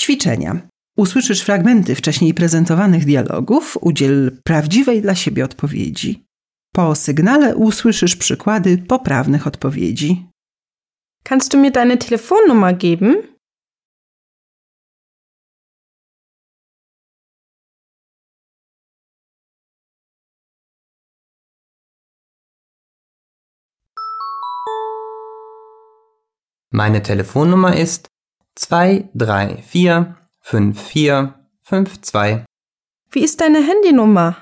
Ćwiczenia. Usłyszysz fragmenty wcześniej prezentowanych dialogów, udziel prawdziwej dla siebie odpowiedzi. Po sygnale usłyszysz przykłady poprawnych odpowiedzi. Kannst du mir deine Telefonnummer geben? Meine Telefonnummer ist 234 54 52. Wie ist deine Handynummer?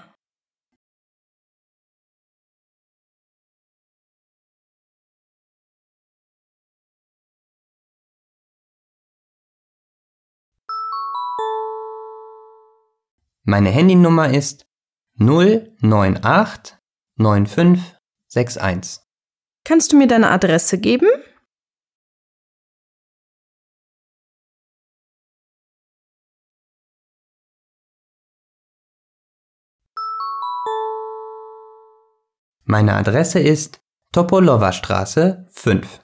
Meine Handynummer ist 098 9561. Kannst du mir deine Adresse geben? Meine Adresse ist Topolowa Straße 5.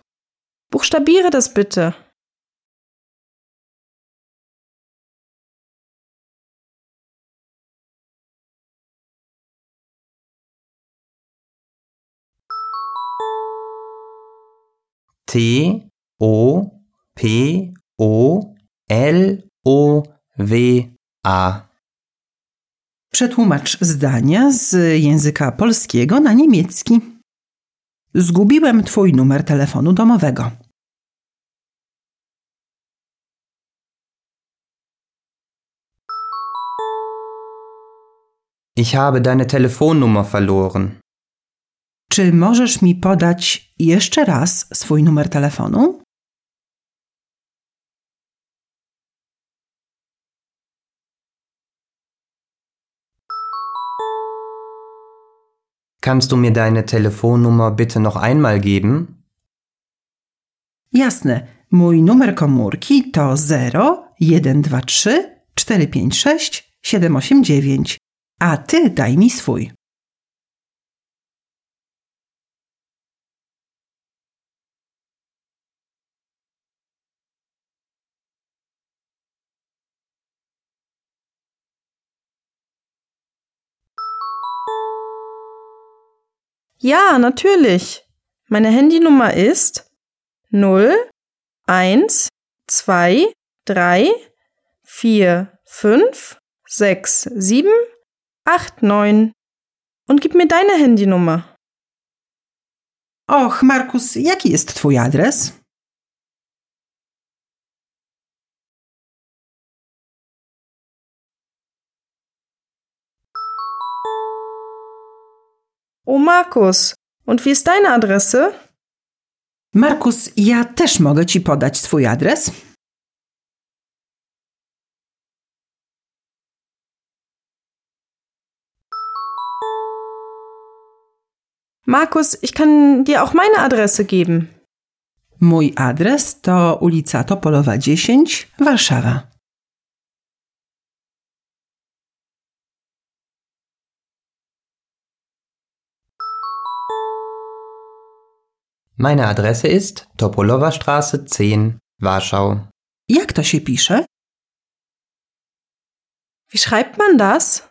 Buchstabiere das bitte. T O P O L O W A. Przetłumacz zdania z języka polskiego na niemiecki. Zgubiłem twój numer telefonu domowego. Ich habe deine Telefonnummer verloren. Czy możesz mi podać jeszcze raz swój numer telefonu? Kannst du mir deine Telefonnummer bitte noch einmal geben? Jasne. Mój numer komórki to 0 123 456 789. A ty daj mi swój. Ja, natürlich. Meine Handynummer ist 0 1 2 3 4 5 6 7 8 9 und gib mir deine Handynummer. Och, Markus, jaki jest twój adres? Oh Markus, und wie ist deine Adresse? Markus, ja też mogę ci podać swój adres. Markus, ich kann dir auch meine Adresse geben. Mój adres to ulica Topolowa 10, Warszawa. Meine Adresse ist Topolowa Straße 10, Warschau. Jak to się pisze? Wie schreibt man das?